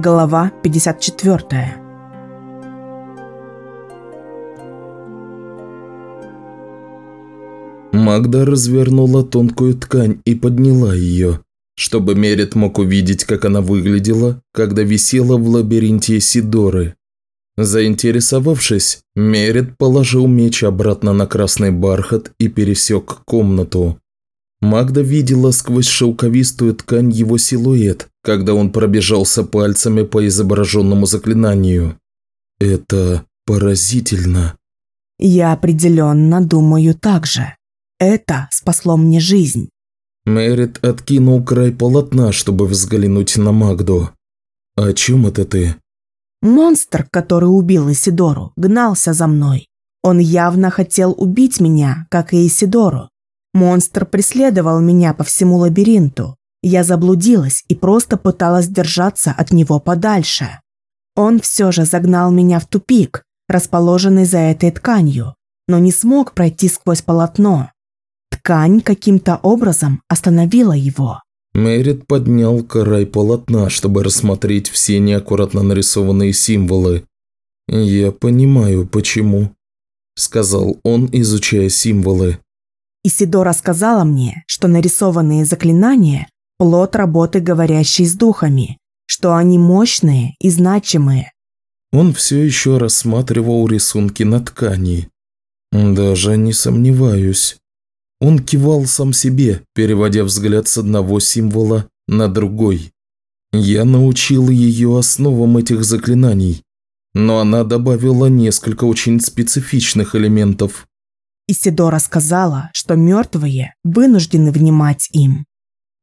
Глава 54. Магда развернула тонкую ткань и подняла ее, чтобы Мерит мог увидеть, как она выглядела, когда висела в лабиринте Сидоры. Заинтересовавшись, Мерит положил меч обратно на красный бархат и пересек комнату. Магда видела сквозь шелковистую ткань его силуэт, когда он пробежался пальцами по изображенному заклинанию. Это поразительно. Я определенно думаю так же. Это спасло мне жизнь. Мэрит откинул край полотна, чтобы взглянуть на Магду. «О чем это ты?» Монстр, который убил Исидору, гнался за мной. Он явно хотел убить меня, как и Исидору. Монстр преследовал меня по всему лабиринту. Я заблудилась и просто пыталась держаться от него подальше. Он все же загнал меня в тупик, расположенный за этой тканью, но не смог пройти сквозь полотно. Ткань каким-то образом остановила его. Мэрит поднял край полотна, чтобы рассмотреть все неаккуратно нарисованные символы. «Я понимаю, почему», – сказал он, изучая символы. Исидора сказала мне, что нарисованные заклинания – плод работы говорящей с духами, что они мощные и значимые. Он все еще рассматривал рисунки на ткани. «Даже не сомневаюсь». Он кивал сам себе, переводя взгляд с одного символа на другой. Я научил ее основам этих заклинаний, но она добавила несколько очень специфичных элементов. Исидора сказала, что мертвые вынуждены внимать им.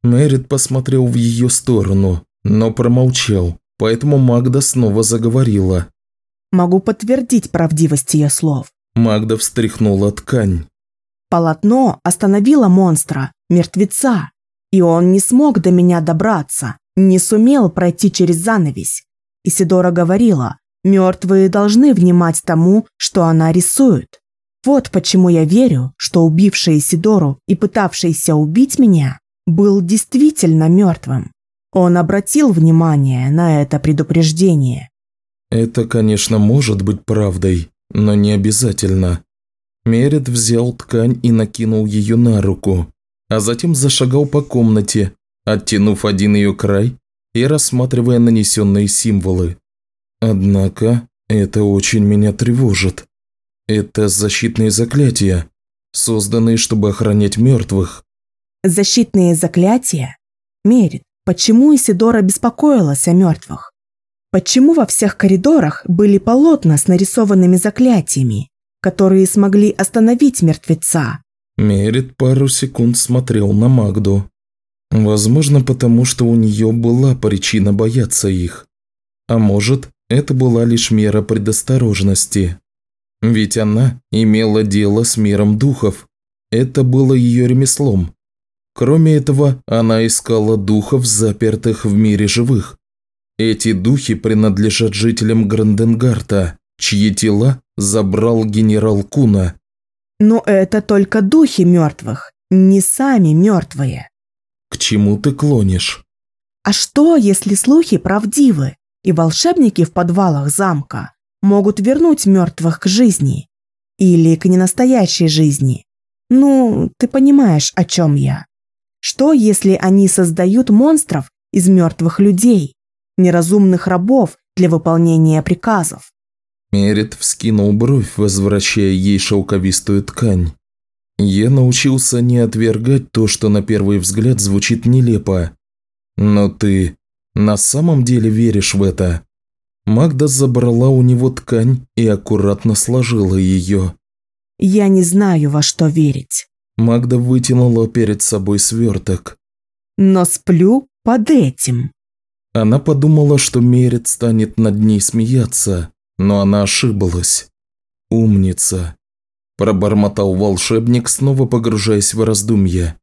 Мэрит посмотрел в ее сторону, но промолчал, поэтому Магда снова заговорила. Могу подтвердить правдивость ее слов. Магда встряхнула ткань. Полотно остановило монстра, мертвеца, и он не смог до меня добраться, не сумел пройти через занавесь. Исидора говорила, мертвые должны внимать тому, что она рисует. Вот почему я верю, что убивший Сидору и пытавшийся убить меня был действительно мертвым. Он обратил внимание на это предупреждение. Это, конечно, может быть правдой, но не обязательно. Мерит взял ткань и накинул ее на руку, а затем зашагал по комнате, оттянув один ее край и рассматривая нанесенные символы. Однако это очень меня тревожит. Это защитные заклятия, созданные, чтобы охранять мертвых. Защитные заклятия? Мерит, почему Исидора беспокоилась о мертвых? Почему во всех коридорах были полотна с нарисованными заклятиями, которые смогли остановить мертвеца? Мерит пару секунд смотрел на Магду. Возможно, потому что у нее была причина бояться их. А может, это была лишь мера предосторожности. Ведь она имела дело с миром духов. Это было ее ремеслом. Кроме этого, она искала духов, запертых в мире живых. Эти духи принадлежат жителям Гранденгарта, чьи тела забрал генерал Куна. Но это только духи мертвых, не сами мертвые. К чему ты клонишь? А что, если слухи правдивы, и волшебники в подвалах замка могут вернуть мертвых к жизни. Или к ненастоящей жизни. Ну, ты понимаешь, о чем я. Что, если они создают монстров из мертвых людей, неразумных рабов для выполнения приказов? Мерит вскинул бровь, возвращая ей шелковистую ткань. Я научился не отвергать то, что на первый взгляд звучит нелепо. Но ты на самом деле веришь в это? Магда забрала у него ткань и аккуратно сложила ее. «Я не знаю, во что верить». Магда вытянула перед собой сверток. «Но сплю под этим». Она подумала, что Мерит станет над ней смеяться, но она ошиблась. «Умница», – пробормотал волшебник, снова погружаясь в раздумья.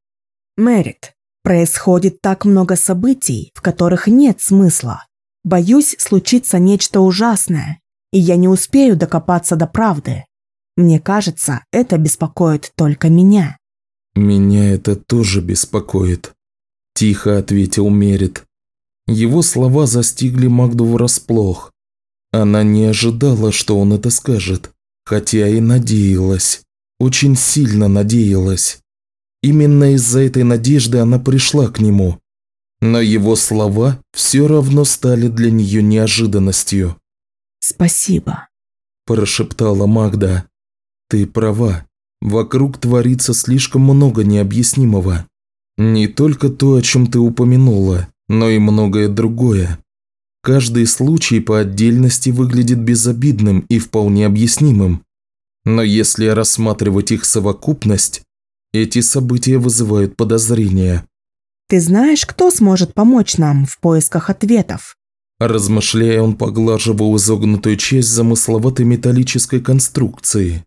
«Мерит, происходит так много событий, в которых нет смысла. Боюсь, случится нечто ужасное, и я не успею докопаться до правды. Мне кажется, это беспокоит только меня». «Меня это тоже беспокоит», – тихо ответил Мерит. Его слова застигли Магду врасплох. Она не ожидала, что он это скажет, хотя и надеялась, очень сильно надеялась. Именно из-за этой надежды она пришла к нему. Но его слова все равно стали для нее неожиданностью. «Спасибо», – прошептала Магда. «Ты права. Вокруг творится слишком много необъяснимого. Не только то, о чем ты упомянула, но и многое другое. Каждый случай по отдельности выглядит безобидным и вполне объяснимым. Но если рассматривать их совокупность, эти события вызывают подозрения. «Ты знаешь, кто сможет помочь нам в поисках ответов?» Размышляя, он поглаживал изогнутую часть замысловатой металлической конструкции.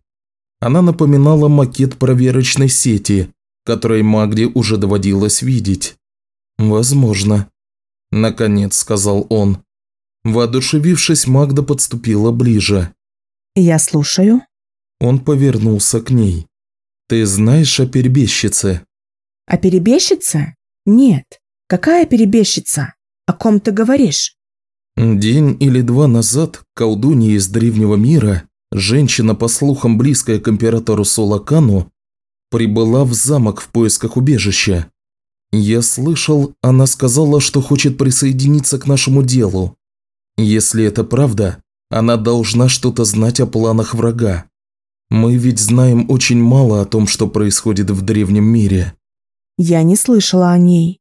Она напоминала макет проверочной сети, которой Магде уже доводилось видеть. «Возможно», – наконец сказал он. Воодушевившись, Магда подступила ближе. «Я слушаю». Он повернулся к ней. «Ты знаешь о перебежчице?» «О перебежчице? Нет. Какая перебежчица? О ком ты говоришь?» День или два назад колдунья из древнего мира, женщина, по слухам близкая к императору Сулакану, прибыла в замок в поисках убежища. Я слышал, она сказала, что хочет присоединиться к нашему делу. Если это правда, она должна что-то знать о планах врага. Мы ведь знаем очень мало о том, что происходит в древнем мире. Я не слышала о ней.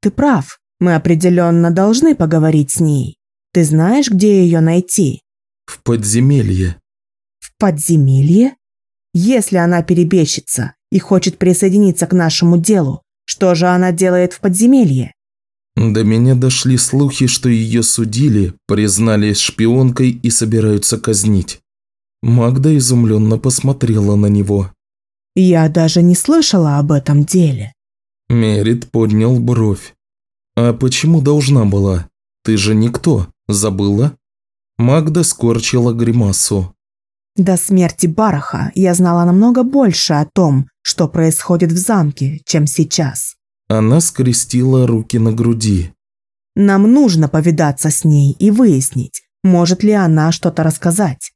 Ты прав, мы определенно должны поговорить с ней. Ты знаешь, где ее найти? В подземелье. В подземелье? Если она перебежчица и хочет присоединиться к нашему делу, что же она делает в подземелье? До меня дошли слухи, что ее судили, признали шпионкой и собираются казнить. Магда изумленно посмотрела на него. «Я даже не слышала об этом деле». Мерит поднял бровь. «А почему должна была? Ты же никто. Забыла?» Магда скорчила гримасу. До смерти Бараха я знала намного больше о том, что происходит в замке, чем сейчас. Она скрестила руки на груди. Нам нужно повидаться с ней и выяснить, может ли она что-то рассказать.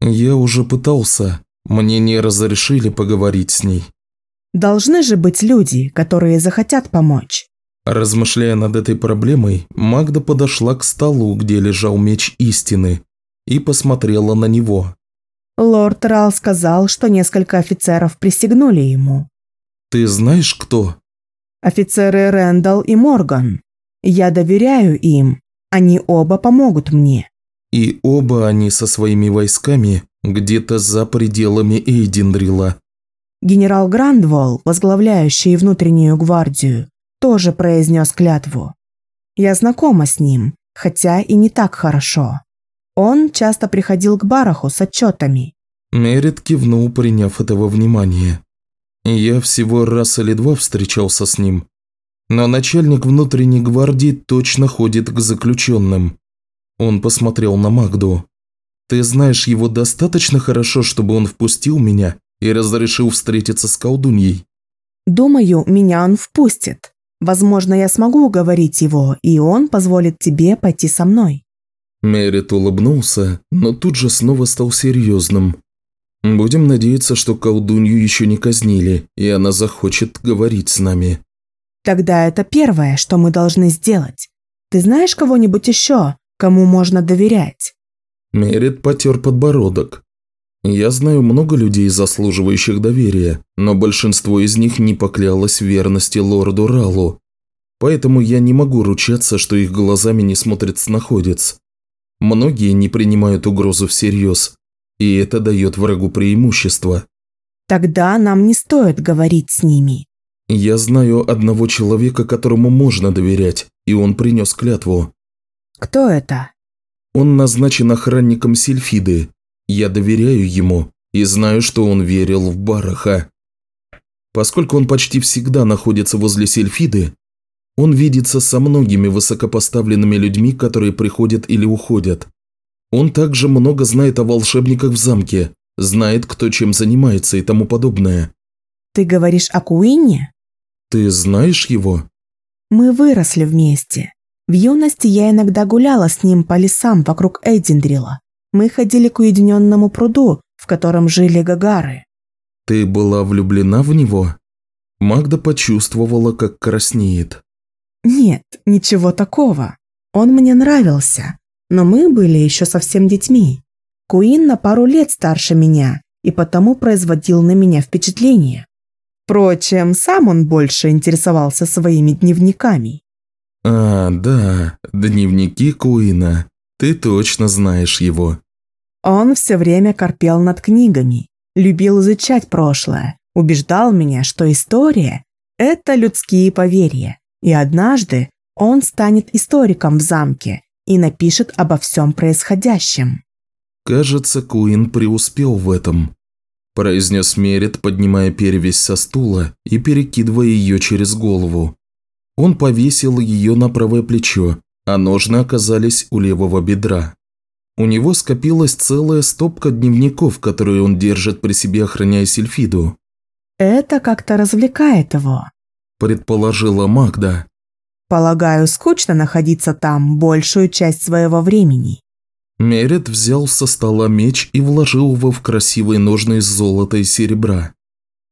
Я уже пытался. Мне не разрешили поговорить с ней. Должны же быть люди, которые захотят помочь. Размышляя над этой проблемой, Магда подошла к столу, где лежал меч истины, и посмотрела на него. Лорд Рал сказал, что несколько офицеров присягнули ему. «Ты знаешь, кто?» «Офицеры Рэндалл и Морган. Я доверяю им. Они оба помогут мне». «И оба они со своими войсками где-то за пределами Эйдиндрила». Генерал Грандволл, возглавляющий внутреннюю гвардию, тоже произнес клятву. Я знакома с ним, хотя и не так хорошо. Он часто приходил к Бараху с отчетами. Мерит кивнул, приняв этого внимания. Я всего раз или два встречался с ним. Но начальник внутренней гвардии точно ходит к заключенным. Он посмотрел на Магду. Ты знаешь его достаточно хорошо, чтобы он впустил меня и разрешил встретиться с колдуньей? Думаю, меня он впустит. Возможно, я смогу уговорить его, и он позволит тебе пойти со мной». Мерит улыбнулся, но тут же снова стал серьезным. «Будем надеяться, что колдунью еще не казнили, и она захочет говорить с нами». «Тогда это первое, что мы должны сделать. Ты знаешь кого-нибудь еще, кому можно доверять?» Мерит потер подбородок. Я знаю много людей, заслуживающих доверия, но большинство из них не поклялось верности лорду Ралу. Поэтому я не могу ручаться, что их глазами не смотрит снаходец. Многие не принимают угрозу всерьез, и это дает врагу преимущество. Тогда нам не стоит говорить с ними. Я знаю одного человека, которому можно доверять, и он принес клятву. Кто это? Он назначен охранником Сильфиды, я доверяю ему и знаю, что он верил в Бараха. Поскольку он почти всегда находится возле Сельфиды, он видится со многими высокопоставленными людьми, которые приходят или уходят. Он также много знает о волшебниках в замке, знает, кто чем занимается и тому подобное. Ты говоришь о Куине? Ты знаешь его? Мы выросли вместе. В юности я иногда гуляла с ним по лесам вокруг Эйдиндрила. Мы ходили к уединенному пруду, в котором жили гагары. Ты была влюблена в него? Магда почувствовала, как краснеет. Нет, ничего такого. Он мне нравился, но мы были еще совсем детьми. Куин на пару лет старше меня и потому производил на меня впечатление. Впрочем, сам он больше интересовался своими дневниками. А, да, дневники Куина. Ты точно знаешь его. Он все время корпел над книгами, любил изучать прошлое, убеждал меня, что история – это людские поверья, и однажды он станет историком в замке и напишет обо всем происходящем. Кажется, Куин преуспел в этом. Произнес Мерит, поднимая перевязь со стула и перекидывая ее через голову. Он повесил ее на правое плечо, а ножны оказались у левого бедра. У него скопилась целая стопка дневников, которые он держит при себе, охраняя Сильфиду. «Это как-то развлекает его», – предположила Магда. «Полагаю, скучно находиться там большую часть своего времени». Мерет взял со стола меч и вложил его в красивые ножны из золота и серебра.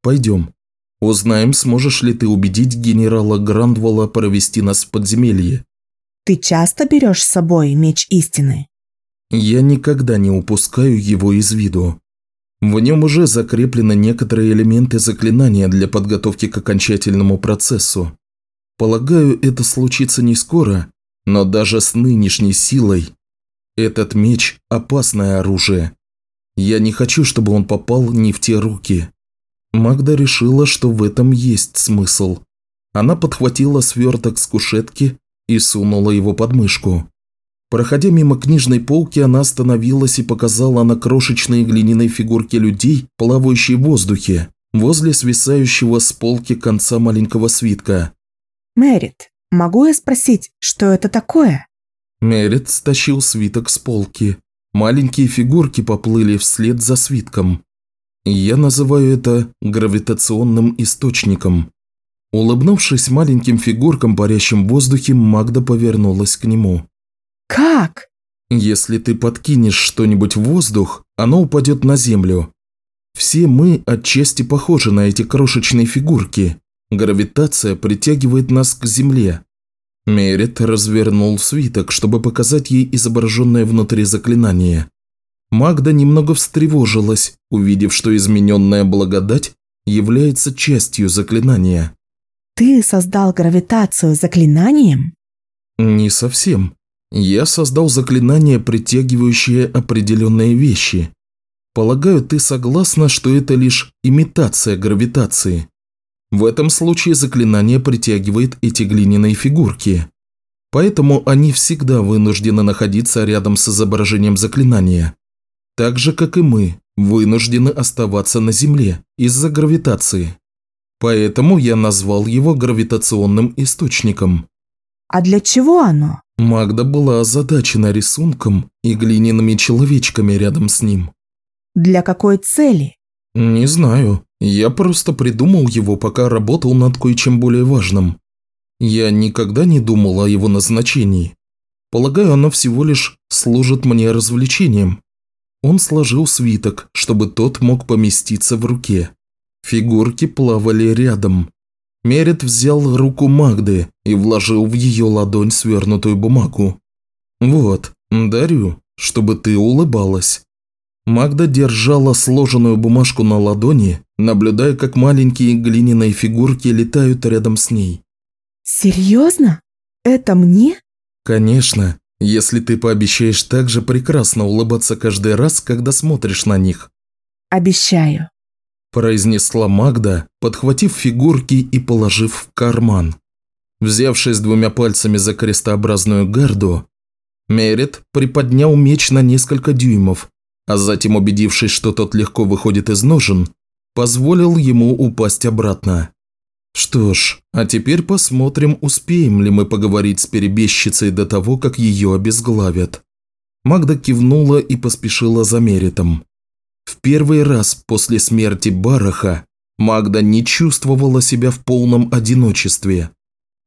«Пойдем. Узнаем, сможешь ли ты убедить генерала Грандвола провести нас в подземелье». «Ты часто берешь с собой меч истины?» Я никогда не упускаю его из виду. В нем уже закреплены некоторые элементы заклинания для подготовки к окончательному процессу. Полагаю, это случится не скоро, но даже с нынешней силой этот меч – опасное оружие. Я не хочу, чтобы он попал не в те руки. Магда решила, что в этом есть смысл. Она подхватила сверток с кушетки и сунула его под мышку. Проходя мимо книжной полки, она остановилась и показала на крошечные глиняные фигурки людей, плавающие в воздухе, возле свисающего с полки конца маленького свитка. «Мэрит, могу я спросить, что это такое?» Мерит стащил свиток с полки. Маленькие фигурки поплыли вслед за свитком. Я называю это гравитационным источником. Улыбнувшись маленьким фигуркам, парящим в воздухе, Магда повернулась к нему. «Как?» «Если ты подкинешь что-нибудь в воздух, оно упадет на землю. Все мы отчасти похожи на эти крошечные фигурки. Гравитация притягивает нас к земле». Мерит развернул свиток, чтобы показать ей изображенное внутри заклинание. Магда немного встревожилась, увидев, что измененная благодать является частью заклинания. «Ты создал гравитацию заклинанием?» «Не совсем. Я создал заклинание, притягивающее определенные вещи. Полагаю, ты согласна, что это лишь имитация гравитации. В этом случае заклинание притягивает эти глиняные фигурки. Поэтому они всегда вынуждены находиться рядом с изображением заклинания. Так же, как и мы, вынуждены оставаться на Земле из-за гравитации. Поэтому я назвал его гравитационным источником. А для чего оно? Магда была озадачена рисунком и глиняными человечками рядом с ним. Для какой цели? Не знаю. Я просто придумал его, пока работал над кое-чем более важным. Я никогда не думал о его назначении. Полагаю, оно всего лишь служит мне развлечением. Он сложил свиток, чтобы тот мог поместиться в руке. Фигурки плавали рядом, Мерит взял руку Магды и вложил в ее ладонь свернутую бумагу. «Вот, дарю, чтобы ты улыбалась». Магда держала сложенную бумажку на ладони, наблюдая, как маленькие глиняные фигурки летают рядом с ней. «Серьезно? Это мне?» «Конечно, если ты пообещаешь так же прекрасно улыбаться каждый раз, когда смотришь на них». «Обещаю» произнесла Магда, подхватив фигурки и положив в карман. Взявшись двумя пальцами за крестообразную гарду, Мерит приподнял меч на несколько дюймов, а затем, убедившись, что тот легко выходит из ножен, позволил ему упасть обратно. Что ж, а теперь посмотрим, успеем ли мы поговорить с перебежчицей до того, как ее обезглавят. Магда кивнула и поспешила за Меритом. В первый раз после смерти Бараха Магда не чувствовала себя в полном одиночестве.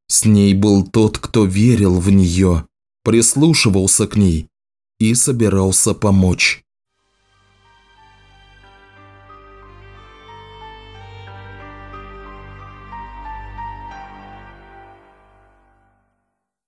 С ней был тот, кто верил в нее, прислушивался к ней и собирался помочь.